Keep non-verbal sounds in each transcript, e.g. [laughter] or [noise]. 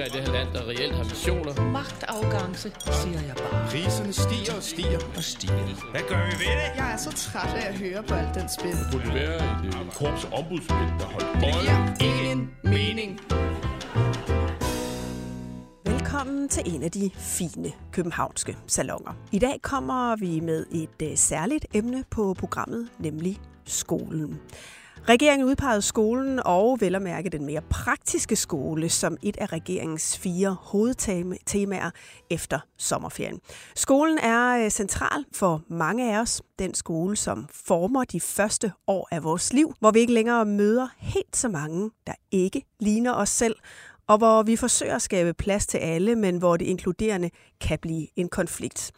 politikere i det her land, der reelt har visioner. Magtafgangse, siger jeg bare. Priserne stiger og stiger og stiger. Hvad gør vi ved det? Jeg er så træt af at høre på alt den spil. Det burde være et øh, korps ombudsmænd, der holdt øje. Det giver ingen mening. Velkommen til en af de fine københavnske salonger. I dag kommer vi med et uh, særligt emne på programmet, nemlig skolen. Regeringen udpegede skolen og vel at mærke den mere praktiske skole som et af regeringens fire hovedtemaer efter sommerferien. Skolen er øh, central for mange af os. Den skole, som former de første år af vores liv, hvor vi ikke længere møder helt så mange, der ikke ligner os selv, og hvor vi forsøger at skabe plads til alle, men hvor det inkluderende kan blive en konflikt.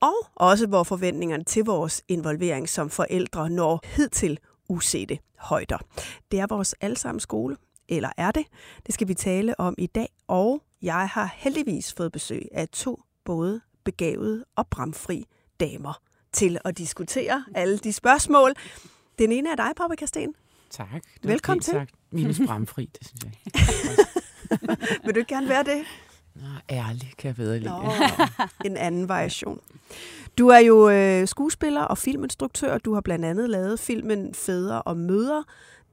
Og også hvor forventningerne til vores involvering som forældre når hidtil usete højder. Det er vores allesammen skole, eller er det? Det skal vi tale om i dag, og jeg har heldigvis fået besøg af to både begavede og bramfri damer til at diskutere alle de spørgsmål. Den ene er dig, Papa Kasten. Tak. Velkommen til. Sagt. Minus bramfri, det synes jeg. [laughs] Vil du ikke gerne være det? Nå, ærlig kan jeg bedre lide. Nå, en anden variation. Du er jo øh, skuespiller og filminstruktør. Du har blandt andet lavet filmen Fædre og Møder,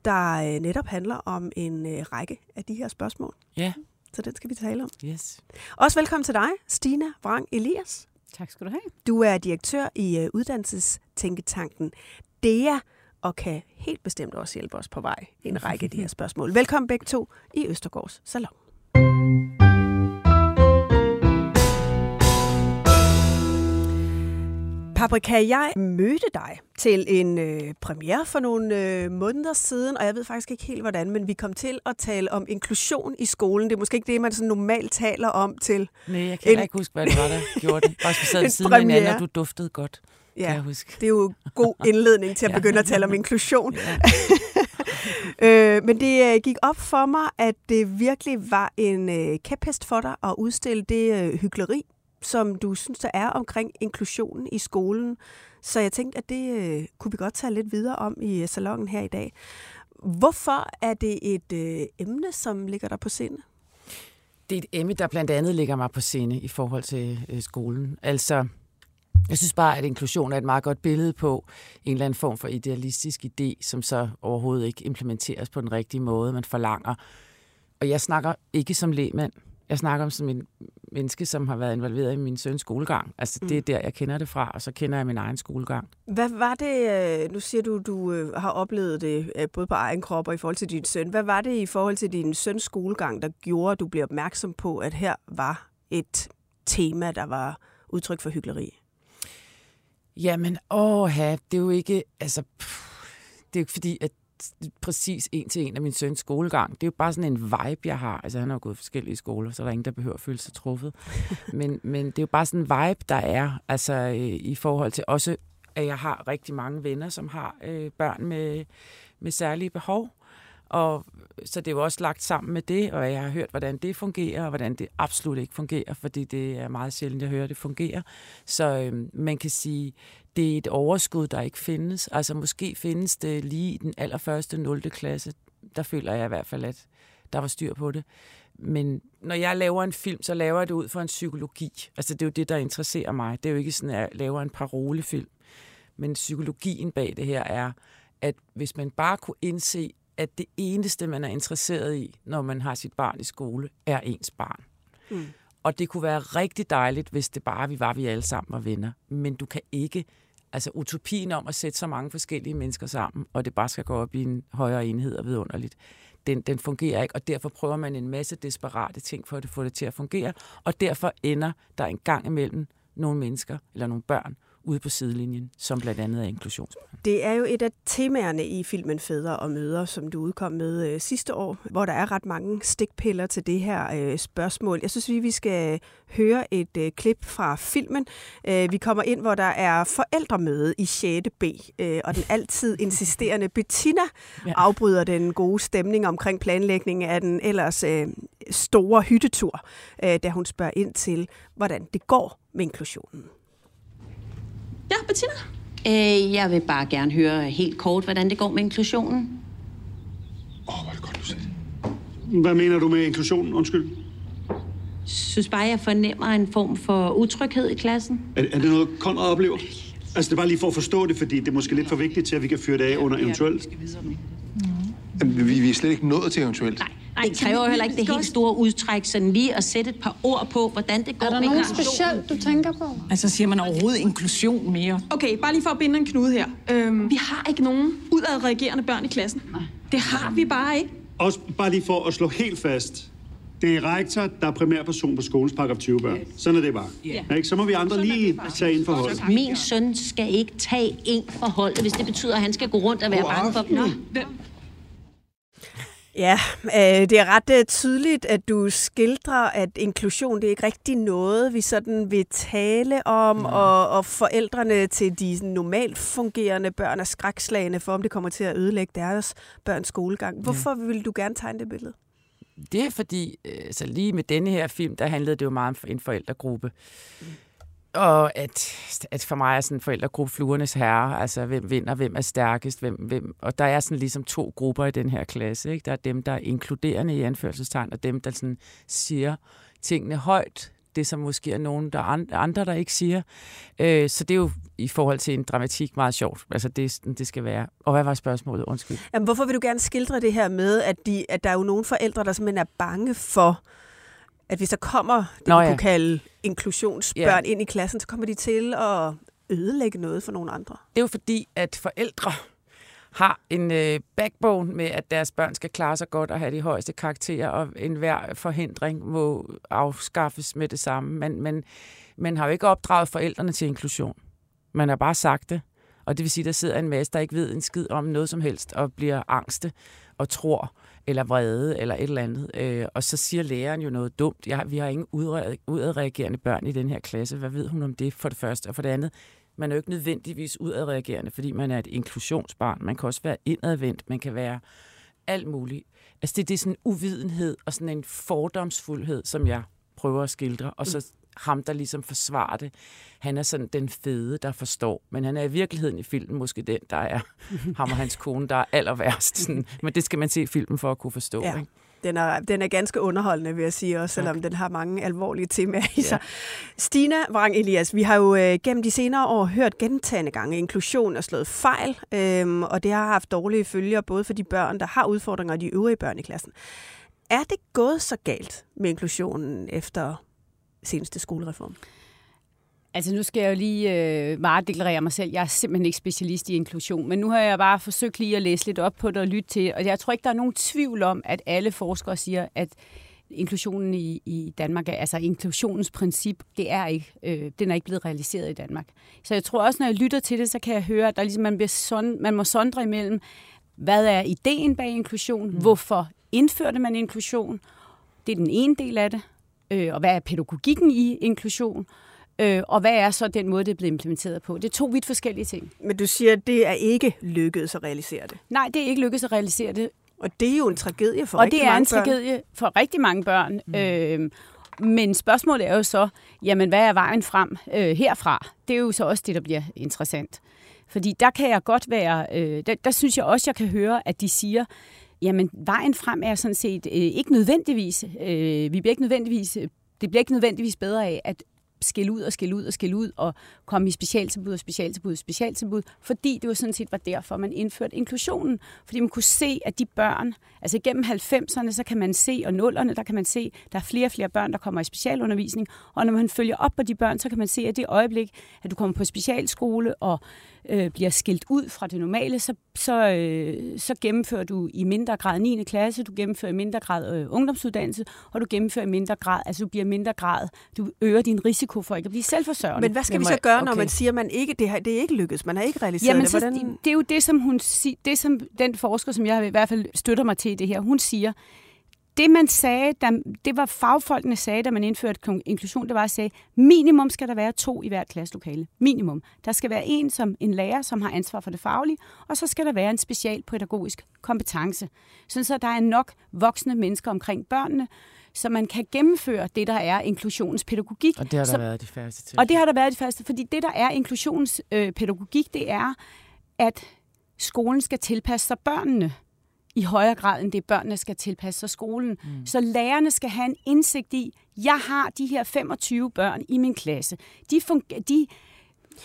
der øh, netop handler om en øh, række af de her spørgsmål. Ja. Så den skal vi tale om. Yes. Også velkommen til dig, Stina Vrang Elias. Tak skal du have. Du er direktør i øh, uddannelsestænketanken DEA, og kan helt bestemt også hjælpe os på vej i en række af de her spørgsmål. Velkommen begge to i Østergårds Salon. Paprika, jeg mødte dig til en øh, premiere for nogle øh, måneder siden, og jeg ved faktisk ikke helt hvordan, men vi kom til at tale om inklusion i skolen. Det er måske ikke det, man sådan normalt taler om til Nej, jeg kan en, ikke huske, hvad det var, der [laughs] gjorde det. Bare vi sad ved siden af hinanden, og du duftede godt. Ja, kan jeg huske. det er jo god [laughs] indledning til at Ja. begynde at tale om inklusion. Ja. [laughs] øh, men det øh, gik op for mig, at det virkelig var en øh, kæphest for dig at udstille det øh, hyggeleri, som du synes, der er omkring inklusionen i skolen. Så jeg tænkte, at det øh, kunne vi godt tage lidt videre om i øh, salongen her i dag. Hvorfor er det et øh, emne, som ligger der på sinde? Det er et emne, der blandt andet ligger mig på sinde i forhold til øh, skolen. Altså, jeg synes bare, at inklusion er et meget godt billede på en eller anden form for idealistisk idé, som så overhovedet ikke implementeres på den rigtige måde, man forlanger. Og jeg snakker ikke som lægmand. Jeg snakker om som en menneske, som har været involveret i min søns skolegang. Altså, det er der, jeg kender det fra, og så kender jeg min egen skolegang. Hvad var det, øh, nu siger du, du øh, har oplevet det øh, både på egen krop og i forhold til din søn. Hvad var det i forhold til din søns skolegang, der gjorde, at du blev opmærksom på, at her var et tema, der var udtryk for hyggeleri? Jamen, åh, det er jo ikke, altså, pff, det er jo ikke fordi, at præcis en til en af min søns skolegang. Det er jo bare sådan en vibe, jeg har. Altså, han har jo gået i forskellige skoler, så der er ingen, der behøver at føle sig truffet. [laughs] men, men det er jo bare sådan en vibe, der er, altså øh, i forhold til også, at jeg har rigtig mange venner, som har øh, børn med, med særlige behov. Og så det er jo også lagt sammen med det, og jeg har hørt, hvordan det fungerer, og hvordan det absolut ikke fungerer, fordi det er meget sjældent, jeg hører, at det fungerer. Så øh, man kan sige, det er et overskud, der ikke findes. Altså måske findes det lige i den allerførste 0. klasse. Der føler jeg i hvert fald, at der var styr på det. Men når jeg laver en film, så laver jeg det ud fra en psykologi. Altså det er jo det, der interesserer mig. Det er jo ikke sådan, at jeg laver en parolefilm. Men psykologien bag det her er, at hvis man bare kunne indse, at det eneste, man er interesseret i, når man har sit barn i skole, er ens barn. Mm. Og det kunne være rigtig dejligt, hvis det bare vi var, vi alle sammen var venner. Men du kan ikke, altså utopien om at sætte så mange forskellige mennesker sammen, og det bare skal gå op i en højere enhed og vidunderligt, den, den fungerer ikke, og derfor prøver man en masse desperate ting for at få det til at fungere, og derfor ender der en gang imellem nogle mennesker, eller nogle børn, ude på sidelinjen, som blandt andet er inklusionsbørn. Det er jo et af temaerne i filmen Fædre og Møder, som du udkom med øh, sidste år, hvor der er ret mange stikpiller til det her øh, spørgsmål. Jeg synes, vi, vi skal høre et øh, klip fra filmen. Øh, vi kommer ind, hvor der er forældremøde i 6. B, øh, og den altid [laughs] insisterende Bettina ja. afbryder den gode stemning omkring planlægningen af den ellers øh, store hyttetur, øh, da hun spørger ind til, hvordan det går med inklusionen. Ja, Bettina? Øh, jeg vil bare gerne høre helt kort, hvordan det går med inklusionen. Åh, oh, hvor er det godt, du sagde det. Hvad mener du med inklusionen? Undskyld. Synes bare, jeg fornemmer en form for utryghed i klassen. Er, er det noget, Konrad oplever? Altså, det er bare lige for at forstå det, fordi det er måske lidt for vigtigt til, at vi kan fyre det af under eventuelt. Jamen, vi, vi er slet ikke nået til eventuelt. Nej, Nej, det kræver jo heller ikke det helt store udtræk, sådan lige at sætte et par ord på, hvordan det går Er der med noget specielt, du tænker på? Altså siger man overhovedet inklusion mere? Okay, bare lige for at binde en knude her. Øhm, vi har ikke nogen udadreagerende børn i klassen. Nej. Det har vi bare ikke. Også bare lige for at slå helt fast. Det er rektor, der er primærperson på skolens paragraf 20 børn. Sådan er det bare. Ja. Ikke? Så må vi andre lige tage ind for holdet. Min søn skal ikke tage en for holdet, hvis det betyder, at han skal gå rundt og være bange for dem. Ja, øh, det er ret øh, tydeligt, at du skildrer, at inklusion det er ikke rigtig noget, vi sådan vil tale om, mm. og, og forældrene til de normalt fungerende børn er skrækslagende for, om det kommer til at ødelægge deres børns skolegang. Hvorfor ja. vil du gerne tegne det billede? Det er fordi, øh, så lige med denne her film, der handlede det jo meget om en forældregruppe. Mm. Og at, at for mig er sådan en forældregruppe fluernes herre, altså hvem vinder, hvem er stærkest, hvem, hvem, og der er sådan ligesom to grupper i den her klasse. Ikke? Der er dem, der er inkluderende i anførselstegn, og dem, der sådan siger tingene højt, det som måske er nogen, der andre, der ikke siger. Øh, så det er jo i forhold til en dramatik meget sjovt. Altså det, det skal være. Og hvad var spørgsmålet? Undskyld. Jamen, hvorfor vil du gerne skildre det her med, at, de, at der er jo nogle forældre, der simpelthen er bange for, at hvis der kommer det, Nå, vi ja. kunne kalde inklusionsbørn Ja. ind i klassen, så kommer de til at ødelægge noget for nogle andre. Det er jo fordi, at forældre har en øh, backbone med, at deres børn skal klare sig godt og have de højeste karakterer, og enhver forhindring må afskaffes med det samme. Men, men man har jo ikke opdraget forældrene til inklusion. Man har bare sagt det. Og det vil sige, at der sidder en masse, der ikke ved en skid om noget som helst, og bliver angste og tror, eller vrede, eller et eller andet. Øh, og så siger læreren jo noget dumt. Jeg, vi har ingen udadreagerende børn i den her klasse. Hvad ved hun om det, for det første? Og for det andet, man er jo ikke nødvendigvis udadreagerende, fordi man er et inklusionsbarn. Man kan også være indadvendt, man kan være alt muligt. Altså det, det er sådan en uvidenhed og sådan en fordomsfuldhed, som jeg prøver at skildre, og så ham, der ligesom forsvarer det. Han er sådan den fede, der forstår, men han er i virkeligheden i filmen måske den, der er [laughs] ham og hans kone, der er aller værst. Sådan. Men det skal man se i filmen for at kunne forstå. Ja. Ikke? Den er, den er ganske underholdende, vil jeg sige, også selvom den har mange alvorlige temaer i sig. Stina Vrang Elias, vi har jo øh, gennem de senere år hørt gentagende gange, inklusion er slået fejl, øhm, og det har haft dårlige følger både for de børn, der har udfordringer, og de øvrige børn i klassen. Er det gået så galt med inklusionen efter seneste skolereform? Altså nu skal jeg jo lige øh, meget deklarere mig selv. Jeg er simpelthen ikke specialist i inklusion, men nu har jeg bare forsøgt lige at læse lidt op på det og lytte til. Og jeg tror ikke, der er nogen tvivl om, at alle forskere siger, at inklusionen i, i Danmark, er, altså inklusionens princip, det er ikke, øh, den er ikke blevet realiseret i Danmark. Så jeg tror også, når jeg lytter til det, så kan jeg høre, at der ligesom, man, bliver son, man må sondre imellem, hvad er ideen bag inklusion? Mm. Hvorfor indførte man inklusion? Det er den ene del af det. Øh, og hvad er pædagogikken i inklusion? Øh, og hvad er så den måde, det er blevet implementeret på? Det er to vidt forskellige ting. Men du siger, at det er ikke lykkedes at realisere det. Nej, det er ikke lykkedes at realisere det. Og det er jo en tragedie for Og rigtig det er mange en børn. tragedie for rigtig mange børn. Mm. Øh, men spørgsmålet er jo så, jamen hvad er vejen frem øh, herfra? Det er jo så også det, der bliver interessant. Fordi der kan jeg godt være, øh, der, der synes jeg også, jeg kan høre, at de siger, jamen vejen frem er sådan set øh, ikke nødvendigvis, øh, vi bliver ikke nødvendigvis, øh, det bliver ikke nødvendigvis bedre af, at skille ud og skille ud og skille ud og komme i specialtilbud og specialtilbud og specialtilbud, fordi det jo sådan set var derfor, man indførte inklusionen. Fordi man kunne se, at de børn, altså gennem 90'erne, så kan man se, og 0'erne, der kan man se, der er flere og flere børn, der kommer i specialundervisning, og når man følger op på de børn, så kan man se, at det øjeblik, at du kommer på specialskole, og øh, bliver skilt ud fra det normale, så, så, øh, så gennemfører du i mindre grad 9. klasse, du gennemfører i mindre grad øh, ungdomsuddannelse, og du gennemfører i mindre grad, altså du bliver mindre grad, du øger din risiko for ikke at blive selvforsørgende. Men hvad skal vi så gøre, okay. når man siger, at man ikke, det, her, det er ikke lykkedes, man har ikke realiseret Jamen, det? Hvordan... Så, det er jo det, som hun det som den forsker, som jeg i hvert fald støtter mig til i det her, hun siger, det man sagde, da, det var fagfolkene sagde, da man indførte inklusion, det var at sige, minimum skal der være to i hvert klasselokale. Minimum. Der skal være en som en lærer, som har ansvar for det faglige, og så skal der være en specialpædagogisk kompetence. Sådan så der er nok voksne mennesker omkring børnene, så man kan gennemføre det, der er inklusionspædagogik. Og det har der så, været de færreste til. Og det har der været de færreste, fordi det, der er inklusionspædagogik, det er, at skolen skal tilpasse sig børnene i højere grad, end det børnene skal tilpasse sig skolen. Mm. Så lærerne skal have en indsigt i, jeg har de her 25 børn i min klasse. De, fungerer, de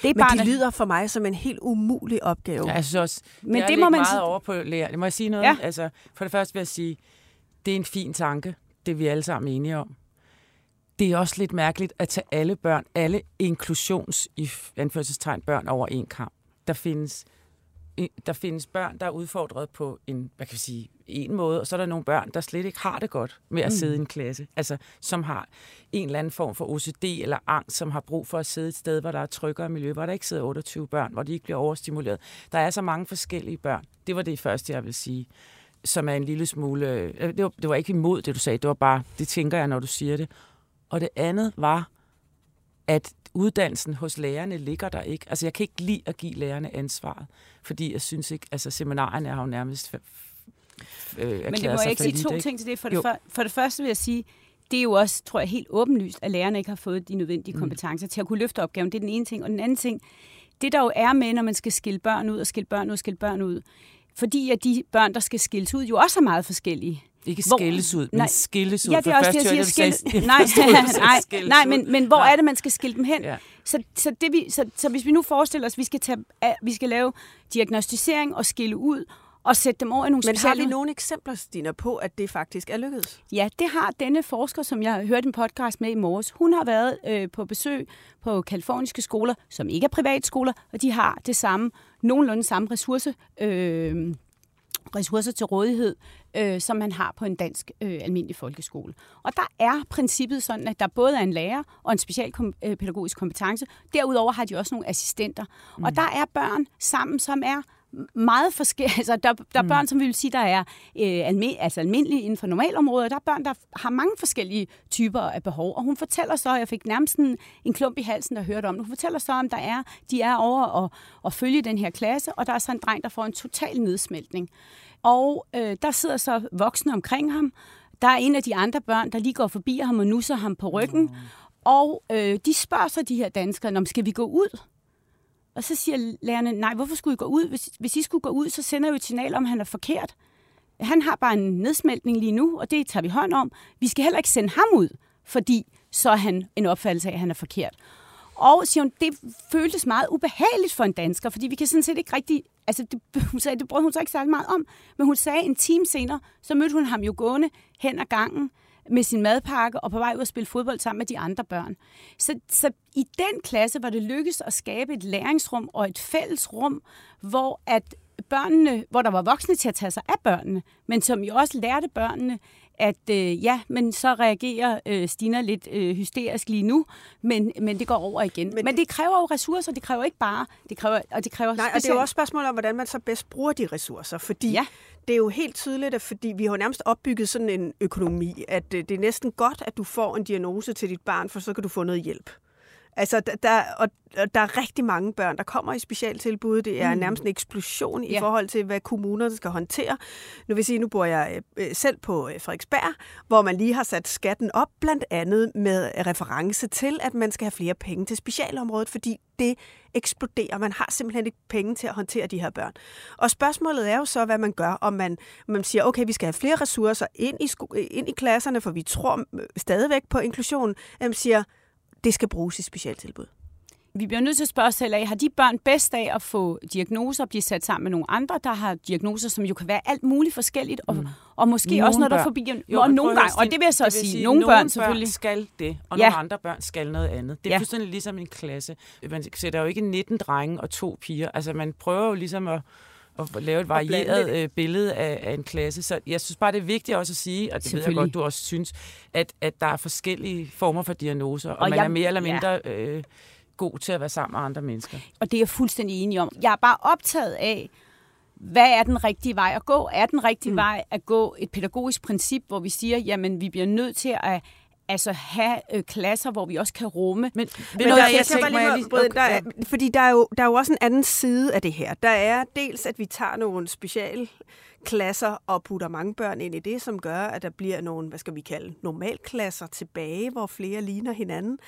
det er Men bare, de lyder for mig som en helt umulig opgave. Ja, jeg synes også, Men det, det må man meget over på lærer. Må jeg sige noget? Ja. Altså, for det første vil jeg sige, det er en fin tanke. Det er vi alle sammen enige om. Det er også lidt mærkeligt at tage alle børn, alle inklusions i anførselstegn børn over en kamp. Der findes der findes børn, der er udfordret på en, hvad kan vi sige, en måde, og så er der nogle børn, der slet ikke har det godt med at mm. sidde i en klasse. Altså, som har en eller anden form for OCD eller angst, som har brug for at sidde et sted, hvor der er tryggere miljø, hvor der ikke sidder 28 børn, hvor de ikke bliver overstimuleret. Der er så mange forskellige børn. Det var det første, jeg vil sige som er en lille smule... Øh, det var, det var ikke imod det, du sagde. Det var bare, det tænker jeg, når du siger det. Og det andet var, at uddannelsen hos lærerne ligger der ikke. Altså, jeg kan ikke lide at give lærerne ansvaret, fordi jeg synes ikke, altså seminarierne har jo nærmest øh, Men det må jeg ikke sige to ikke? ting til det. For det, for, for det første vil jeg sige, det er jo også, tror jeg, helt åbenlyst, at lærerne ikke har fået de nødvendige mm. kompetencer til at kunne løfte opgaven. Det er den ene ting. Og den anden ting, det der jo er med, når man skal skille børn ud og skille børn ud og skille børn ud, fordi at de børn, der skal skilles ud, jo også er meget forskellige. Ikke skilles ud, men nej, skilles ud. Ja, det er også det, jeg siger. Skil... Nej, [laughs] [laughs] nej, nej men, men hvor nej. er det, man skal skille dem hen? Ja. Så, så, det, vi, så, så hvis vi nu forestiller os, at vi skal, tage, at vi skal lave diagnostisering og skille ud, og sætte dem over i nogle Men har vi nogle eksempler, Stina, på, at det faktisk er lykkedes? Ja, det har denne forsker, som jeg har hørt en podcast med i morges. Hun har været øh, på besøg på kaliforniske skoler, som ikke er privatskoler, og de har det samme, nogenlunde samme ressource, øh, ressourcer til rådighed, øh, som man har på en dansk øh, almindelig folkeskole. Og der er princippet sådan, at der både er en lærer og en specialpædagogisk kompetence. Derudover har de også nogle assistenter. Mm. Og der er børn sammen, som er meget forskellige. Altså, der, der er mm. børn, som vi vil sige, der er øh, alme, altså almindelige inden for normalområder. Der er børn, der har mange forskellige typer af behov. Og hun fortæller så, jeg fik nærmest en, en klump i halsen, der hørte om det. Hun fortæller så, om der er, de er over og, og følge den her klasse, og der er så en dreng, der får en total nedsmeltning. Og øh, der sidder så voksne omkring ham. Der er en af de andre børn, der lige går forbi ham og nusser ham på ryggen. Mm. Og øh, de spørger så de her danskere, om skal vi gå ud? Og så siger lærerne, nej, hvorfor skulle I gå ud? Hvis, hvis I skulle gå ud, så sender jo et signal om, at han er forkert. Han har bare en nedsmeltning lige nu, og det tager vi hånd om. Vi skal heller ikke sende ham ud, fordi så er han en opfattelse af, at han er forkert. Og siger hun, det føltes meget ubehageligt for en dansker, fordi vi kan sådan set ikke rigtig... Altså, det, [laughs] hun sagde, det brød hun så ikke særlig meget om, men hun sagde en time senere, så mødte hun ham jo gående hen ad gangen med sin madpakke og på vej ud at spille fodbold sammen med de andre børn. Så, så i den klasse var det lykkedes at skabe et læringsrum og et fælles rum, hvor at børnene, hvor der var voksne til at tage sig af børnene, men som jo også lærte børnene, at øh, ja, men så reagerer øh, Stina lidt øh, hysterisk lige nu, men, men det går over igen. Men, men det kræver jo ressourcer, det kræver ikke bare, det kræver, og det kræver Nej, specielt... og det er jo også spørgsmål om, hvordan man så bedst bruger de ressourcer, fordi ja. det er jo helt tydeligt, at fordi vi har nærmest opbygget sådan en økonomi, at øh, det er næsten godt, at du får en diagnose til dit barn, for så kan du få noget hjælp. Altså, der, og der er rigtig mange børn, der kommer i specialtilbud. Det er mm. nærmest en eksplosion i ja. forhold til, hvad kommunerne skal håndtere. Nu vil sige, nu bor jeg øh, selv på øh, Frederiksberg, hvor man lige har sat skatten op, blandt andet med reference til, at man skal have flere penge til specialområdet, fordi det eksploderer. Man har simpelthen ikke penge til at håndtere de her børn. Og spørgsmålet er jo så, hvad man gør, om man, man siger, okay, vi skal have flere ressourcer ind i, ind i klasserne, for vi tror stadigvæk på inklusion. Man siger, det skal bruges i specialtilbud. Vi bliver nødt til at spørge os selv af, har de børn bedst af at få diagnoser og blive sat sammen med nogle andre, der har diagnoser, som jo kan være alt muligt forskelligt, og, mm. og måske nogle også noget, der forbi jo, og nogle gange, og det vil jeg så det sige, sige, nogle, nogle børn selvfølgelig. Børn skal det, og Ja. nogle andre børn skal noget andet. Det er ja. fuldstændig ligesom en klasse. Man sætter jo ikke 19 drenge og to piger. Altså, man prøver jo ligesom at at lave et varieret øh, billede af, af en klasse. Så jeg synes bare, det er vigtigt også at sige, og det ved jeg godt, du også synes, at, at der er forskellige former for diagnoser, og, Og man jeg- er mere eller ja. mindre øh, god til at være sammen med andre mennesker. Og det er jeg fuldstændig enig om. Jeg er bare optaget af, hvad er den rigtige vej at gå? Er den rigtige mm. vej at gå et pædagogisk princip, hvor vi siger, jamen vi bliver nødt til at altså, have øh, klasser, hvor vi også kan rumme. Men, Men der, jeg skal bare lige, bryde, der er, fordi der er, jo, der er jo også en anden side af det her. Der er dels, at vi tager nogle specialklasser og putter mange børn ind i det, som gør, at der bliver nogle, hvad skal vi kalde, normalklasser tilbage, hvor flere ligner hinanden.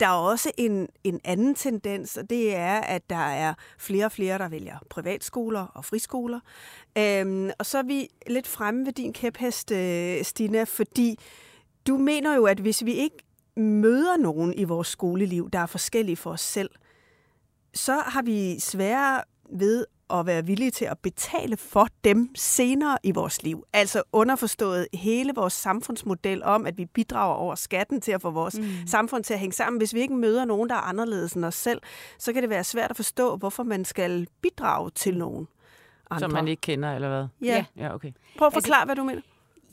Der er også en, en anden tendens, og det er, at der er flere og flere, der vælger privatskoler og friskoler. Øhm, og så er vi lidt fremme ved din kæphest, øh, Stina, fordi du mener jo, at hvis vi ikke møder nogen i vores skoleliv, der er forskellige for os selv, så har vi sværere ved at være villige til at betale for dem senere i vores liv. Altså underforstået hele vores samfundsmodel om, at vi bidrager over skatten til at få vores mm. samfund til at hænge sammen. Hvis vi ikke møder nogen, der er anderledes end os selv, så kan det være svært at forstå, hvorfor man skal bidrage til nogen andre. Som man ikke kender, eller hvad? Ja. Ja, okay. Prøv at forklare, hvad du mener.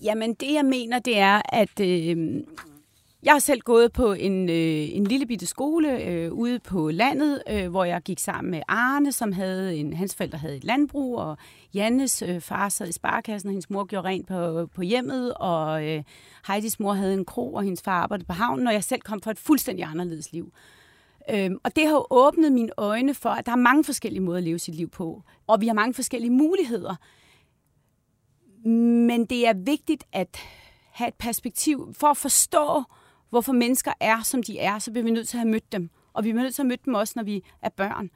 Jamen, det jeg mener, det er, at øh, jeg har selv gået på en, øh, en lille bitte skole øh, ude på landet, øh, hvor jeg gik sammen med Arne, som havde en, hans forældre havde et landbrug, og Jannes øh, far sad i sparkassen, og hendes mor gjorde rent på, på hjemmet, og øh, Heidis mor havde en kro, og hendes far arbejdede på havnen, og jeg selv kom fra et fuldstændig anderledes liv. Øhm, og det har jo åbnet mine øjne for, at der er mange forskellige måder at leve sit liv på, og vi har mange forskellige muligheder. Men det er vigtigt at have et perspektiv. For at forstå, hvorfor mennesker er, som de er, så bliver vi nødt til at have mødt dem. Og vi bliver nødt til at møde dem også, når vi er børn.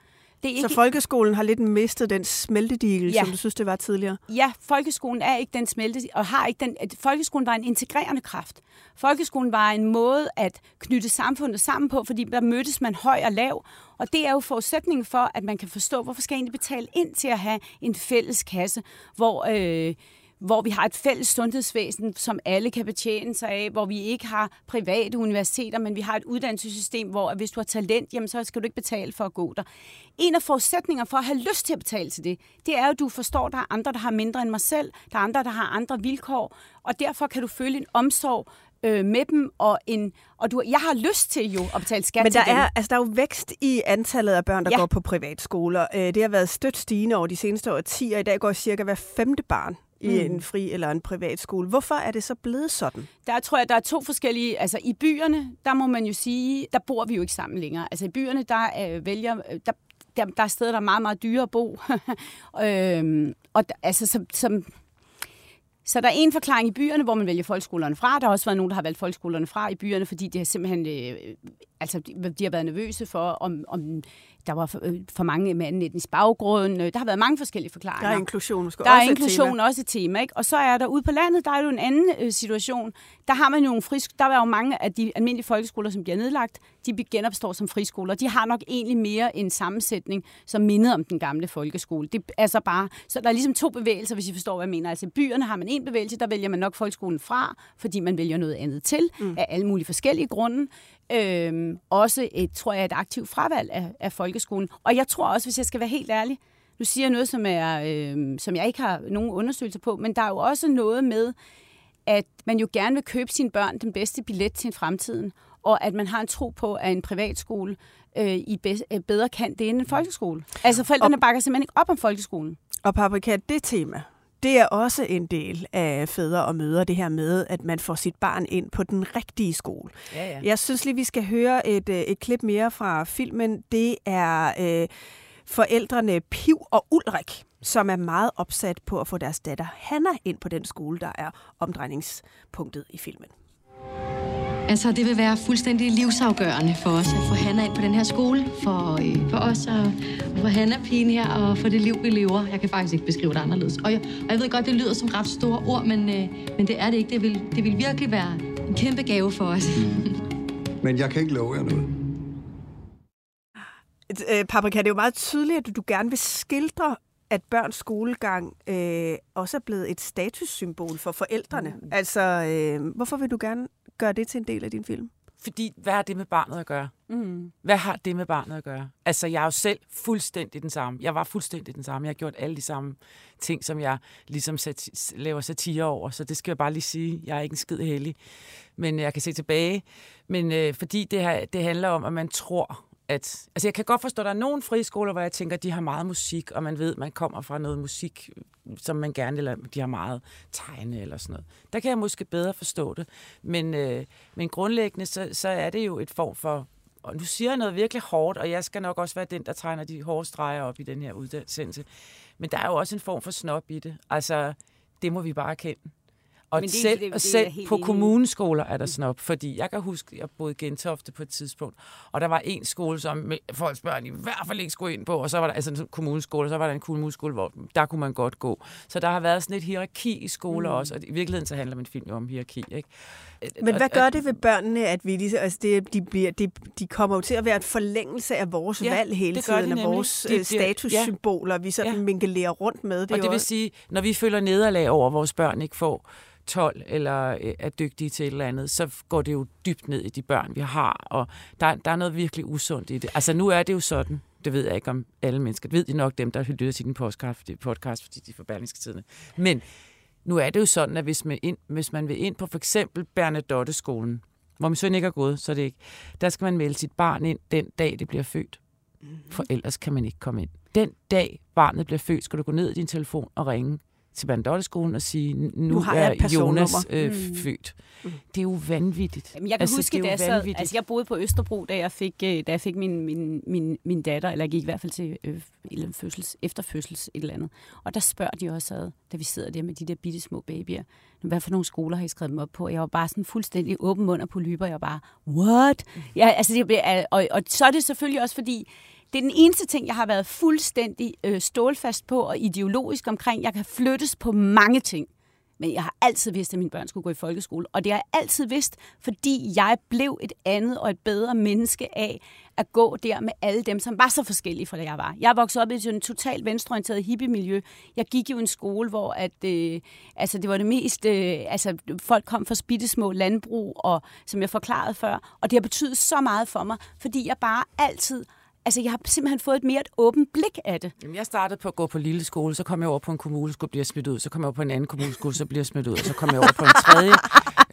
Det er Så folkeskolen har lidt mistet den smeltedigel, Ja. som du synes, det var tidligere? Ja, folkeskolen er ikke den smelte, og har ikke den... Folkeskolen var en integrerende kraft. Folkeskolen var en måde at knytte samfundet sammen på, fordi der mødtes man høj og lav. Og det er jo forudsætningen for, at man kan forstå, hvorfor skal jeg egentlig betale ind til at have en fælles kasse, hvor... Øh, hvor vi har et fælles sundhedsvæsen, som alle kan betjene sig af, hvor vi ikke har private universiteter, men vi har et uddannelsessystem, hvor hvis du har talent, jamen så skal du ikke betale for at gå der. En af forudsætningerne for at have lyst til at betale til det, det er jo, at du forstår, at der er andre, der har mindre end mig selv, der er andre, der har andre vilkår, og derfor kan du føle en omsorg øh, med dem, og, en, og du, jeg har lyst til jo at betale skat Men til der dem. er, altså, der er jo vækst i antallet af børn, der Ja. går på privatskoler. Øh, Det har været stødt stigende over de seneste årtier. I dag går cirka hver femte barn i Mm. en fri eller en privatskole. Hvorfor er det så blevet sådan? Der tror jeg, der er to forskellige... Altså i byerne, der må man jo sige, der bor vi jo ikke sammen længere. Altså i byerne, der øh, vælger... øh, Der, der, der er steder, der er meget, meget dyre at bo. [laughs] øhm, og der, altså som, som, så der er en forklaring i byerne, hvor man vælger folkeskolerne fra. Der har også været nogen, der har valgt folkeskolerne fra i byerne, fordi de har simpelthen øh, altså, de, de har været nervøse for, om, om der var for, øh, for mange med anden etnisk baggrund. Øh, Der har været mange forskellige forklaringer. Der er inklusion Der er også et inklusion tema. også et tema, ikke? Og så er der ude på landet, der er jo en anden øh, situation. Der har man jo nogle frisk, der er jo mange af de almindelige folkeskoler, som bliver nedlagt, de genopstår som friskoler. De har nok egentlig mere en sammensætning, som minder om den gamle folkeskole. Det er så bare, så der er ligesom to bevægelser, hvis I forstår, hvad jeg mener. Altså i byerne har man en bevægelse, der vælger man nok folkeskolen fra, fordi man vælger noget andet til, mm. af alle mulige forskellige grunde. Øhm, også et, tror jeg, et aktivt fravalg af, af folkeskolen. Og jeg tror også, hvis jeg skal være helt ærlig, nu siger jeg noget, som, er, øh, som jeg ikke har nogen undersøgelser på, men der er jo også noget med, at man jo gerne vil købe sine børn den bedste billet til fremtiden, og at man har en tro på, at en privatskole øh, i øh, bedre kan det end en folkeskole. Altså forældrene bakker simpelthen ikke op om folkeskolen. Og Paprika, det tema, det er også en del af fædre og mødre, det her med, at man får sit barn ind på den rigtige skole. Ja, ja. Jeg synes lige, vi skal høre et, øh, et klip mere fra filmen. Det er øh, forældrene Piv og Ulrik, som er meget opsat på at få deres datter Hanna ind på den skole, der er omdrejningspunktet i filmen. Altså, det vil være fuldstændig livsafgørende for os at få Hanna ind på den her skole. For, øh, for os og, og for Hanna pigen her, og for det liv, vi lever. Jeg kan faktisk ikke beskrive det anderledes. Og jeg, og jeg ved godt, det lyder som ret store ord, men, øh, men det er det ikke. Det vil, det vil virkelig være en kæmpe gave for os. [laughs] Men jeg kan ikke love jer noget. øh, Paprika, det er jo meget tydeligt, at du gerne vil skildre, at børns skolegang øh, også er blevet et statussymbol for forældrene. Mm. Altså, øh, hvorfor vil du gerne gøre det til en del af din film? Fordi, hvad har det med barnet at gøre? Mm. Hvad har det med barnet at gøre? Altså, jeg er jo selv fuldstændig den samme. Jeg var fuldstændig den samme. Jeg har gjort alle de samme ting, som jeg ligesom sat, laver satire over. Så det skal jeg bare lige sige. Jeg er ikke en skid heldig. Men jeg kan se tilbage. Men øh, fordi det, her, det handler om, at man tror, at... Altså, jeg kan godt forstå, at der er nogle friskoler, hvor jeg tænker, at de har meget musik, og man ved, at man kommer fra noget musik, som man gerne, vil, de har meget tegne eller sådan noget. Der kan jeg måske bedre forstå det. Men, øh, men grundlæggende, så, så er det jo et form for og nu siger jeg noget virkelig hårdt, og jeg skal nok også være den, der tegner de hårde streger op i den her uddannelse. Men der er jo også en form for snop i det. Altså, det må vi bare kende. Og Men det, selv, det, det, og selv det på kommuneskoler er der snop, fordi jeg kan huske, jeg boede i Gentofte på et tidspunkt, og der var en skole, som folks børn i hvert fald ikke skulle ind på, og så var der altså en kommuneskole, og så var der en kommuneskole, hvor der kunne man godt gå. Så der har været sådan et hierarki i skoler mm. også, og i virkeligheden så handler min film jo om hierarki. Ikke? Men hvad gør det ved børnene, at vi ligesom, altså det, de, bliver, de, de kommer jo til at være et forlængelse af vores ja, valg hele tiden, af vores det, statussymboler, ja. vi sådan ja. minkelerer rundt med. Det og det vil sige, når vi føler nederlag over, at vores børn ikke får 12 eller øh, er dygtige til et eller andet, så går det jo dybt ned i de børn, vi har, og der, der er noget virkelig usundt i det. Altså nu er det jo sådan, det ved jeg ikke om alle mennesker, det ved de nok dem, der lytter til din podcast, podcast fordi de er forbandiske tidene. Men nu er det jo sådan, at hvis man, ind, hvis man vil ind på for eksempel Bernadotte-skolen, hvor min søn ikke er gået, så er det ikke, der skal man melde sit barn ind den dag, det bliver født. For ellers kan man ikke komme ind. Den dag barnet bliver født, skal du gå ned i din telefon og ringe til Bandotteskolen og sige, nu, nu har jeg er Jonas øh, mm. født. Mm. Det er jo vanvittigt. Jamen, jeg kan altså, huske, da jeg, sad, altså, jeg boede på Østerbro, da jeg fik, øh, da jeg fik min, min, min, min datter, eller jeg gik i hvert fald til øh, fødsels, efterfødsels et eller andet. Og der spørger de også ad, da vi sidder der med de der bitte små babyer, hvad for nogle skoler har I skrevet dem op på? Jeg var bare sådan fuldstændig åben mund og på lyber. Jeg var bare, what? Mm. Ja, altså, det, og, og så er det selvfølgelig også fordi, det er den eneste ting, jeg har været fuldstændig øh, stålfast på og ideologisk omkring. Jeg kan flyttes på mange ting. Men jeg har altid vidst, at mine børn skulle gå i folkeskole. Og det har jeg altid vidst, fordi jeg blev et andet og et bedre menneske af at gå der med alle dem, som var så forskellige fra det, jeg var. Jeg voksede op i et totalt venstreorienteret hippie-miljø. Jeg gik jo i en skole, hvor at, øh, altså, det var det mest... Øh, altså, folk kom fra små landbrug, og, som jeg forklarede før. Og det har betydet så meget for mig, fordi jeg bare altid altså, jeg har simpelthen fået et mere et åbent blik af det. Jamen, jeg startede på at gå på lille skole, så kom jeg over på en kommuneskole, bliver smidt ud, så kom jeg over på en anden kommuneskole, så bliver smidt ud, så kom jeg over på en tredje,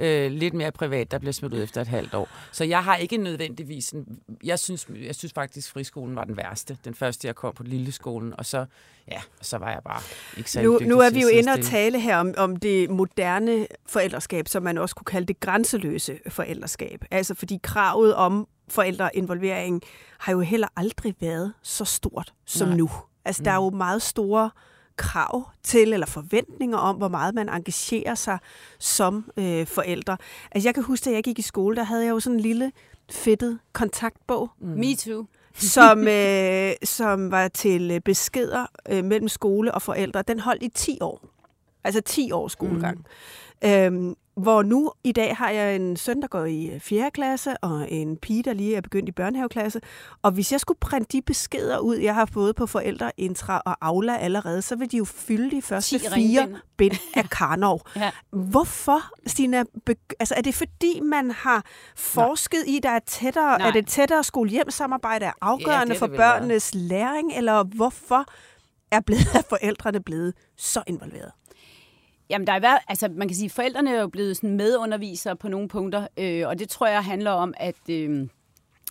[laughs] øh, lidt mere privat, der bliver smidt ud efter et halvt år. Så jeg har ikke nødvendigvis en, jeg synes, jeg synes faktisk, friskolen var den værste. Den første, jeg kom på lille skolen, og så, ja, så var jeg bare ikke så nu, nu er vi jo inde og tale her om, om det moderne forældreskab, som man også kunne kalde det grænseløse forældreskab. Altså fordi kravet om forældreinvolvering har jo heller aldrig været så stort som Nej. nu. Altså, mm. der er jo meget store krav til, eller forventninger om, hvor meget man engagerer sig som øh, forældre. Altså, jeg kan huske, at jeg gik i skole, der havde jeg jo sådan en lille fedtet kontaktbog. Mm. Me too. som, [laughs] øh, som var til øh, beskeder øh, mellem skole og forældre. Den holdt i 10 år. Altså 10 års skolegang. Mm. Øhm, hvor nu i dag har jeg en søn, der går i 4. Øh, klasse, og en pige, der lige er begyndt i børnehaveklasse. Og hvis jeg skulle printe de beskeder ud, jeg har fået på forældreintra og Aula allerede, så vil de jo fylde de første fire bind [laughs] af Karnov. ja. Hvorfor, Stina? Altså, er det fordi, man har forsket Nej. i, der er tættere, Nej. er det tættere skole-hjem-samarbejde er afgørende ja, for børnenes være. læring, eller hvorfor er, blevet, er forældrene blevet så involveret? Jamen, der er været, altså, man kan sige, at forældrene er jo blevet sådan medundervisere på nogle punkter, øh, og det tror jeg handler om, at øh,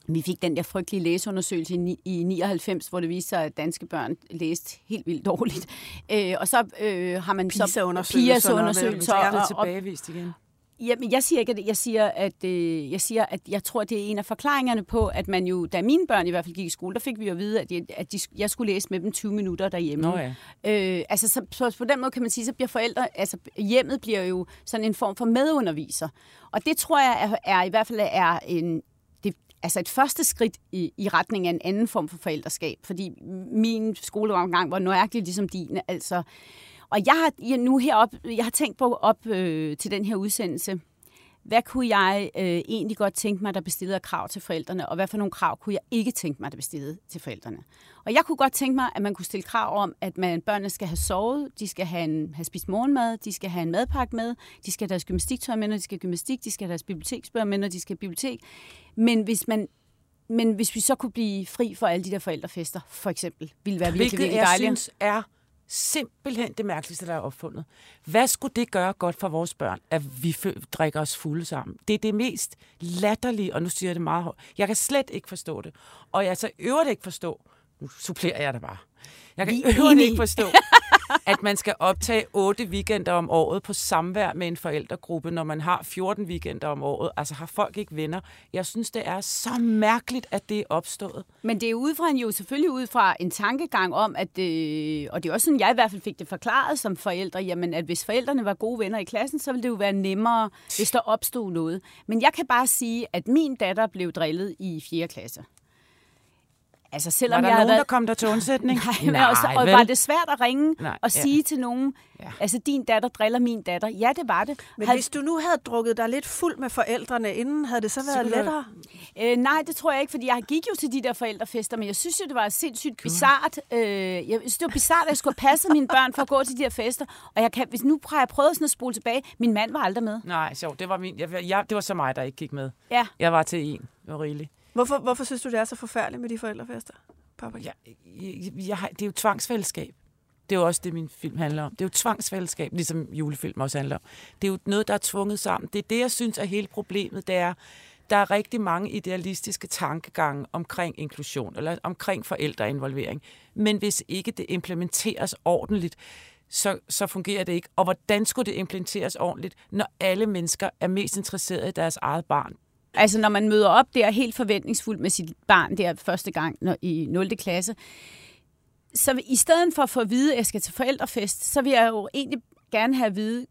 vi fik den der frygtelige læseundersøgelse i, i 99, hvor det viste sig, at danske børn læste helt vildt dårligt. Øh, og så øh, har man så PISA-undersøgelser, PISA-undersøgelser og, og, tilbagevist igen. Jamen, jeg siger ikke, at jeg siger, at øh, jeg siger, at jeg tror, det er en af forklaringerne på, at man jo, da mine børn i hvert fald gik i skole, der fik vi jo at vide, at, jeg, at de, jeg skulle læse med dem 20 minutter derhjemme. Nå ja. øh, altså, så, så, på den måde kan man sige, så bliver forældre, altså hjemmet bliver jo sådan en form for medunderviser. Og det tror jeg er, er i hvert fald er en, det, altså et første skridt i, i retning af en anden form for forældreskab. Fordi min skoleomgang var nøjagtigt ligesom din. Altså, og jeg har nu herop, jeg har tænkt på op øh, til den her udsendelse, hvad kunne jeg øh, egentlig godt tænke mig, der blev stillet af krav til forældrene, og hvad for nogle krav kunne jeg ikke tænke mig, der blev stillet til forældrene. Og jeg kunne godt tænke mig, at man kunne stille krav om, at man, børnene skal have sovet, de skal have, en, have spist morgenmad, de skal have en madpakke med, de skal have deres gymnastiktøj med, når de skal have gymnastik, de skal have deres biblioteksbøger med, når de skal have bibliotek. Men hvis man men hvis vi så kunne blive fri for alle de der forældrefester, for eksempel, ville være virkelig, Hvilket virkelig jeg dejligt. synes er simpelthen det mærkeligste, der er opfundet. Hvad skulle det gøre godt for vores børn, at vi drikker os fulde sammen? Det er det mest latterlige, og nu siger jeg det meget højt. Jeg kan slet ikke forstå det. Og jeg så øvrigt ikke forstå, nu supplerer jeg det bare. Jeg kan øvrigt ikke forstå, [laughs] at man skal optage 8 weekender om året på samvær med en forældregruppe, når man har 14 weekender om året. Altså har folk ikke venner. Jeg synes, det er så mærkeligt, at det er opstået. Men det er ud fra en, jo selvfølgelig ud fra en tankegang om, at, øh, og det er også sådan, jeg i hvert fald fik det forklaret som forældre, jamen at hvis forældrene var gode venner i klassen, så ville det jo være nemmere, hvis der opstod noget. Men jeg kan bare sige, at min datter blev drillet i 4. klasse. Altså selvom Var der jeg havde nogen, været... der kom der til undsætning? [laughs] Nej, Nej også, og vel? var det svært at ringe Nej, og ja. sige til nogen, ja. altså din datter driller min datter? Ja, det var det. Men hvis du nu havde drukket dig lidt fuld med forældrene inden, havde det så været kunne lettere? Øh, nej, det tror jeg ikke, fordi jeg gik jo til de der forældrefester, men jeg synes jo, det var sindssygt bizart. Øh, jeg synes, det var bizart, at jeg skulle have passet mine børn for at gå til de her fester. Og jeg kan, hvis nu har jeg prøvet sådan at spole tilbage, min mand var aldrig med. Nej, sjovt. Det var, min, jeg, jeg, det var så mig, der ikke gik med. Ja. Jeg var til en. Det var rigeligt. Hvorfor, hvorfor synes du, det er så forfærdeligt med de forældrefester? Papa? Jeg, jeg, jeg, har- det er jo tvangsfællesskab. Det er jo også det, min film handler om. Det er jo tvangsfællesskab, ligesom julefilm også handler om. Det er jo noget, der er tvunget sammen. Det er det, jeg synes er hele problemet. Det er, der er rigtig mange idealistiske tankegange omkring inklusion, eller omkring forældreinvolvering. Men hvis ikke det implementeres ordentligt, så, så fungerer det ikke. Og hvordan skulle det implementeres ordentligt, når alle mennesker er mest interesserede i deres eget barn? Altså, når man møder op der helt forventningsfuldt med sit barn der første gang når, i 0. klasse, så i stedet for at få at vide, at jeg skal til forældrefest, så vil jeg jo egentlig gerne have at vide,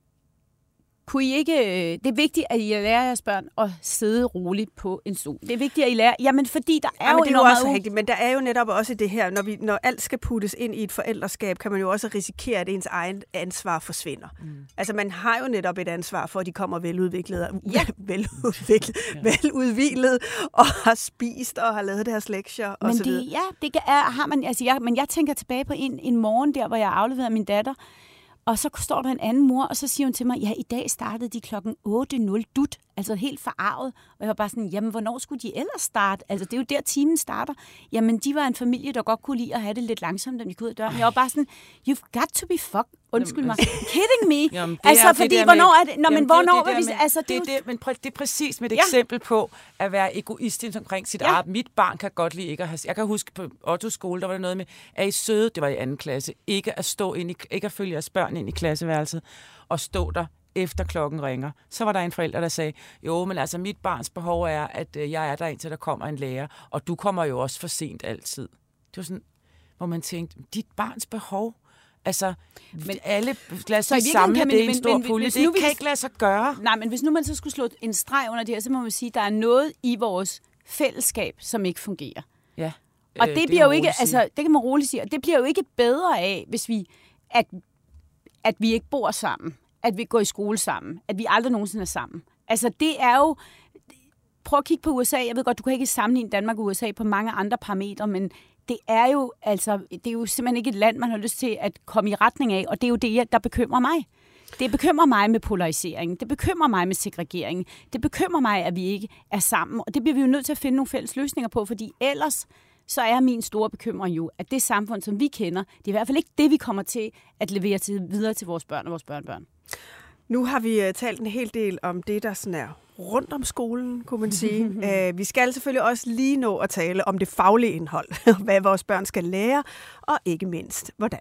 kunne I ikke, øh, det er vigtigt, at I lærer jeres børn at sidde roligt på en stol. Det er vigtigt, at I lærer, jamen fordi der er Ja, jo det er jo også meget rigtigt, men der er jo netop også det her, når, vi, når alt skal puttes ind i et forældreskab, kan man jo også risikere, at ens egen ansvar forsvinder. Mm. Altså man har jo netop et ansvar for, at de kommer veludviklede, ja. [laughs] veludviklet, ja. veludvilet og har spist og har lavet deres lektier og Men så videre. det, ja, det er, har man, altså jeg, men jeg tænker tilbage på en, en morgen der, hvor jeg afleverede min datter, og så står der en anden mor, og så siger hun til mig, ja, i dag startede de klokken 8.00 dut, altså helt forarvet. Og jeg var bare sådan, jamen, hvornår skulle de ellers starte? Altså, det er jo der, timen starter. Jamen, de var en familie, der godt kunne lide at have det lidt langsomt, da de gik ud af døren. Jeg var bare sådan, you've got to be fuck. Undskyld mig. Kidding me? Jamen, det altså, er fordi, det hvornår er det? Nå, men Jamen, det er jo hvornår det vil der vi... Altså, det, er jo- det, men præ- det er præcis med et Ja. eksempel på at være egoistisk omkring sit Ja. eget. Mit barn kan godt lide ikke at have... Jeg kan huske på Otto skole, der var der noget med, at I søde, det var i anden klasse, ikke at stå ind i, ikke at følge jeres børn ind i klasseværelset og stå der efter klokken ringer. Så var der en forælder, der sagde, jo, men altså mit barns behov er, at øh, jeg er der indtil der kommer en lærer, og du kommer jo også for sent altid. Det var sådan, hvor man tænkte, dit barns behov, altså, men, alle, lad os Så samle kan det man- i en stor men- pulje. Det nu kan ikke lade sig gøre. Nej, men hvis nu man så skulle slå en streg under det her, så må man sige, at der er noget i vores fællesskab, som ikke fungerer. Ja. Og Øh, det det bliver jo ikke, altså, det kan man roligt sige, og det bliver jo ikke bedre af, hvis vi, at, at vi ikke bor sammen, at vi går i skole sammen, at vi aldrig nogensinde er sammen. Altså, det er jo, prøv at kigge på USA, jeg ved godt, du kan ikke sammenligne Danmark og USA på mange andre parametre, men det er jo, altså, det er jo simpelthen ikke et land, man har lyst til at komme i retning af, og det er jo det, der bekymrer mig. Det bekymrer mig med polariseringen. Det bekymrer mig med segregeringen. Det bekymrer mig, at vi ikke er sammen. Og det bliver vi jo nødt til at finde nogle fælles løsninger på, fordi ellers så er min store bekymring jo, at det samfund, som vi kender, det er i hvert fald ikke det, vi kommer til at levere til, videre til vores børn og vores børnebørn. Nu har vi uh, talt en hel del om det, der sådan er rundt om skolen, kunne man sige. uh, [laughs] vi skal selvfølgelig også lige nå at tale om det faglige indhold, [laughs] hvad vores børn skal lære, og ikke mindst, hvordan.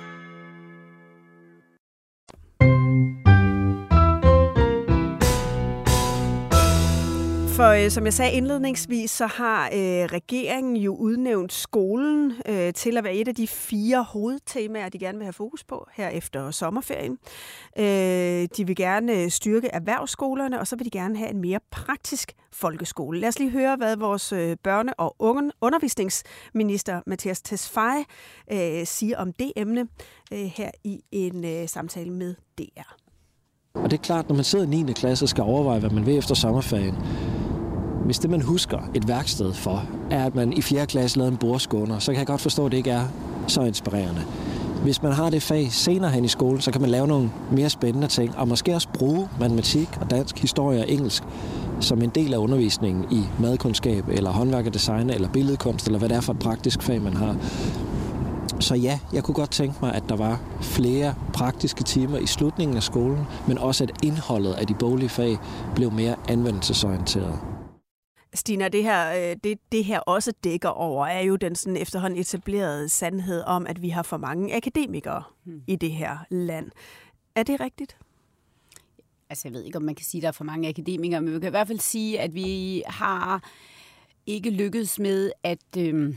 for øh, som jeg sagde indledningsvis, så har øh, regeringen jo udnævnt skolen øh, til at være et af de fire hovedtemaer, de gerne vil have fokus på her efter sommerferien. Øh, de vil gerne øh, styrke erhvervsskolerne, og så vil de gerne have en mere praktisk folkeskole. Lad os lige høre, hvad vores øh, børne- og unge undervisningsminister Mathias Tesfaye øh, siger om det emne øh, her i en øh, samtale med DR. Og det er klart, når man sidder i 9. klasse og skal overveje, hvad man vil efter sommerferien, hvis det, man husker et værksted for, er, at man i 4. klasse lavede en bordskåner, så kan jeg godt forstå, at det ikke er så inspirerende. Hvis man har det fag senere hen i skolen, så kan man lave nogle mere spændende ting, og måske også bruge matematik og dansk, historie og engelsk som en del af undervisningen i madkundskab, eller håndværk og design, eller billedkunst, eller hvad det er for et praktisk fag, man har. Så ja, jeg kunne godt tænke mig, at der var flere praktiske timer i slutningen af skolen, men også at indholdet af de boglige fag blev mere anvendelsesorienteret. Stina, det her, øh, det, det her også dækker over, er jo den sådan efterhånden etablerede sandhed om, at vi har for mange akademikere hmm. i det her land. Er det rigtigt? Altså, jeg ved ikke, om man kan sige, at der er for mange akademikere, men vi kan i hvert fald sige, at vi har ikke lykkedes med at... Øh,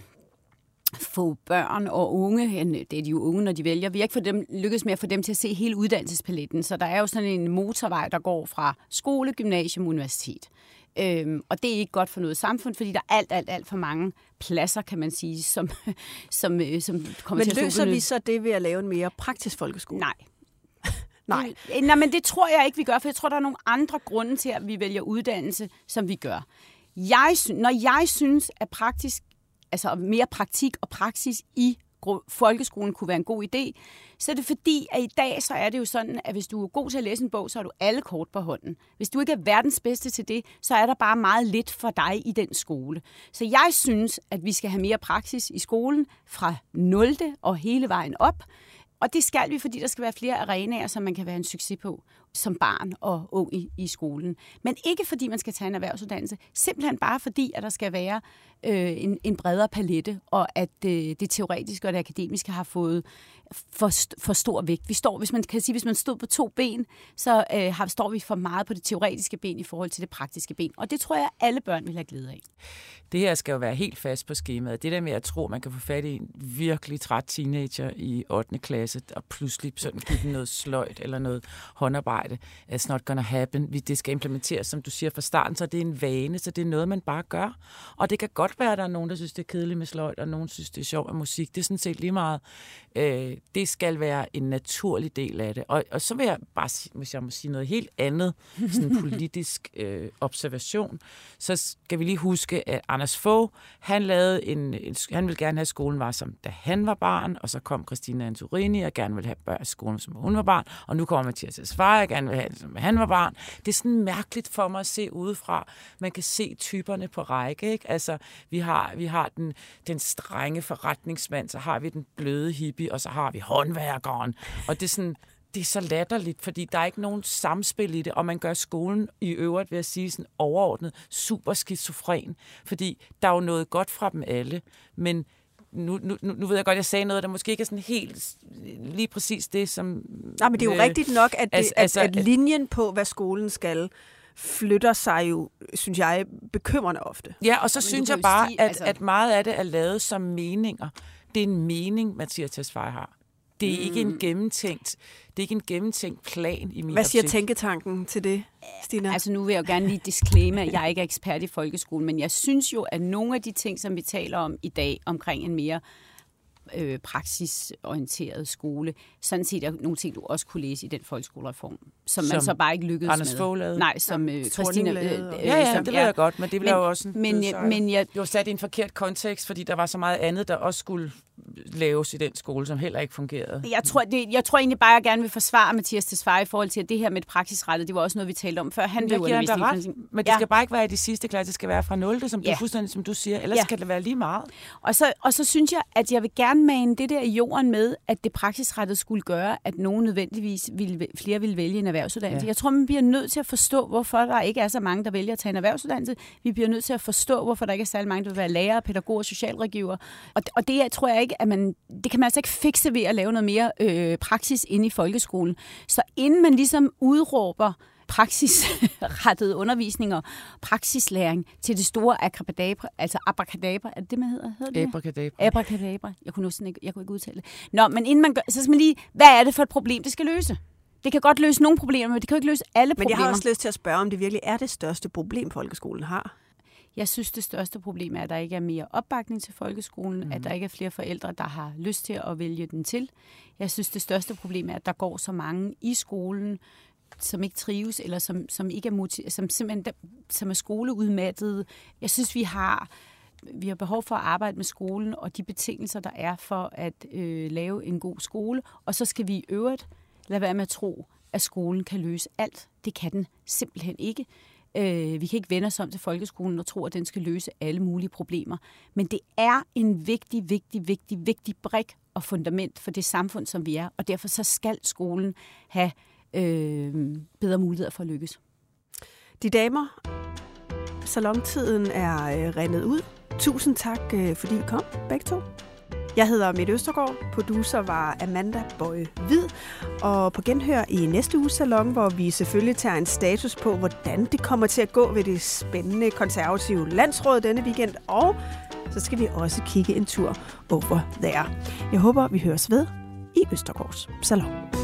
få børn og unge, det er de jo unge, når de vælger, vi har ikke fået dem, lykkes med at få dem til at se hele uddannelsespaletten. Så der er jo sådan en motorvej, der går fra skole, gymnasium, universitet. Øhm, og det er ikke godt for noget samfund, fordi der er alt, alt, alt for mange pladser, kan man sige, som, [laughs] som, øh, som kommer men til at løser vi så det ved at lave en mere praktisk folkeskole? Nej. [laughs] Nej. Det, nej, men det tror jeg ikke, vi gør, for jeg tror, der er nogle andre grunde til, at vi vælger uddannelse, som vi gør. Jeg, når jeg synes, at praktisk altså mere praktik og praksis i folkeskolen kunne være en god idé, så er det fordi, at i dag så er det jo sådan, at hvis du er god til at læse en bog, så har du alle kort på hånden. Hvis du ikke er verdens bedste til det, så er der bare meget lidt for dig i den skole. Så jeg synes, at vi skal have mere praksis i skolen fra 0. og hele vejen op. Og det skal vi, fordi der skal være flere arenaer, som man kan være en succes på som barn og ung i, i skolen. Men ikke fordi man skal tage en erhvervsuddannelse, simpelthen bare fordi, at der skal være øh, en, en bredere palette, og at øh, det teoretiske og det akademiske har fået for, for stor vægt. Vi står, hvis man kan sige, hvis man stod på to ben, så øh, har, står vi for meget på det teoretiske ben i forhold til det praktiske ben. Og det tror jeg, alle børn vil have glæde af. Det her skal jo være helt fast på skemaet. Det der med at tro, at man kan få fat i en virkelig træt teenager i 8. klasse, og pludselig sådan give den noget sløjt eller noget håndarbejde. It's not gonna happen. Det skal implementeres, som du siger fra starten, så det er en vane, så det er noget, man bare gør. Og det kan godt være, at der er nogen, der synes, det er kedeligt med sløjt, og nogen synes, det er sjovt med musik. Det er sådan set lige meget. Øh, det skal være en naturlig del af det. Og, og så vil jeg bare, hvis jeg må sige noget helt andet, sådan en [laughs] politisk øh, observation, så skal vi lige huske, at Anders Fogh, han lavede en, en han ville gerne have, at skolen var som da han var barn, og så kom Christina Antorini, og gerne ville have børn skolen, som hun var barn, og nu kommer Mathias Esfar, og gerne vil have det, som han var barn. Det er sådan mærkeligt for mig at se udefra. Man kan se typerne på række, ikke? Altså, vi har, vi har den, den strenge forretningsmand, så har vi den bløde hippie, og så har vi håndværkeren. Og det er sådan, det er så latterligt, fordi der er ikke nogen samspil i det, og man gør skolen i øvrigt, ved at sige sådan overordnet, super skizofren, fordi der er jo noget godt fra dem alle, men nu, nu, nu ved jeg godt, at jeg sagde noget, der måske ikke er sådan helt lige præcis det, som... Nej, men det er jo øh, rigtigt nok, at, det, altså, at, at linjen på, hvad skolen skal, flytter sig jo, synes jeg, bekymrende ofte. Ja, og så men synes jeg bare, sige, at, altså... at meget af det er lavet som meninger. Det er en mening, Mathias Tesfaye har. Det er mm. ikke en mm. gennemtænkt, det er ikke en gennemtænkt plan i min Hvad siger optik. tænketanken til det, Stina? Altså nu vil jeg jo gerne lige disclaimer, at jeg ikke er ekspert i folkeskolen, men jeg synes jo, at nogle af de ting, som vi taler om i dag, omkring en mere øh, praksisorienteret skole. Sådan set er nogle ting, du også kunne læse i den folkeskolereform, som, som man så bare ikke lykkedes Anders med. Fogh lavede. Nej, som øh, Christina... Øh, øh, ja, ja, som, det ved jeg godt, men det blev jo også... Men, men, men jeg, jo sat i en forkert kontekst, fordi der var så meget andet, der også skulle laves i den skole, som heller ikke fungerede. Jeg tror, det, jeg tror egentlig bare, at jeg gerne vil forsvare Mathias Tesfaye i forhold til, at det her med det praksisrettet, det var også noget, vi talte om før. Han blev undervist Men det ja. skal bare ikke være i de sidste klasse, det skal være fra 0. som, ja. du, fuldstændig, som du siger. Ellers ja. skal det være lige meget. Og så, og så synes jeg, at jeg vil gerne mane det der i jorden med, at det praksisrettet skulle gøre, at nogen nødvendigvis ville, flere ville vælge en erhvervsuddannelse. Ja. Jeg tror, man bliver nødt til at forstå, hvorfor der ikke er så mange, der vælger at tage en erhvervsuddannelse. Vi bliver nødt til at forstå, hvorfor der ikke er så mange, der vil være lærer, pædagoger, socialrådgiver. Og, og det tror jeg ikke, at man det kan man altså ikke fikse ved at lave noget mere øh, praksis inde i folkeskolen. Så inden man ligesom udråber praksisrettede undervisning og praksislæring til det store abracadabra, altså abracadabra, er det det, man hedder? hedder det? Abracadabra. Abracadabra. Jeg kunne, næsten ikke, jeg kunne ikke udtale det. Nå, men inden man gør, så skal man lige, hvad er det for et problem, det skal løse? Det kan godt løse nogle problemer, men det kan jo ikke løse alle problemer. Men jeg har også lyst til at spørge, om det virkelig er det største problem, folkeskolen har. Jeg synes, det største problem er, at der ikke er mere opbakning til folkeskolen, mm. at der ikke er flere forældre, der har lyst til at vælge den til. Jeg synes, det største problem er, at der går så mange i skolen, som ikke trives, eller som, som ikke er motiv- som simpelthen som er skoleudmattede. Jeg synes, vi har vi har behov for at arbejde med skolen og de betingelser, der er for at øh, lave en god skole. Og så skal vi i øvrigt lade være med at tro, at skolen kan løse alt. Det kan den simpelthen ikke. Øh, vi kan ikke vende os om til folkeskolen og tro, at den skal løse alle mulige problemer. Men det er en vigtig, vigtig, vigtig, vigtig brik og fundament for det samfund, som vi er. Og derfor så skal skolen have øh, bedre muligheder for at lykkes. De damer, salontiden er øh, rendet ud. Tusind tak, øh, fordi I kom, begge to. Jeg hedder Mette Østergaard, producer var Amanda Bøje Hvid, og på genhør i næste uges salon, hvor vi selvfølgelig tager en status på, hvordan det kommer til at gå ved det spændende konservative landsråd denne weekend, og så skal vi også kigge en tur over der. Jeg håber, vi høres ved i Østergaards Salon.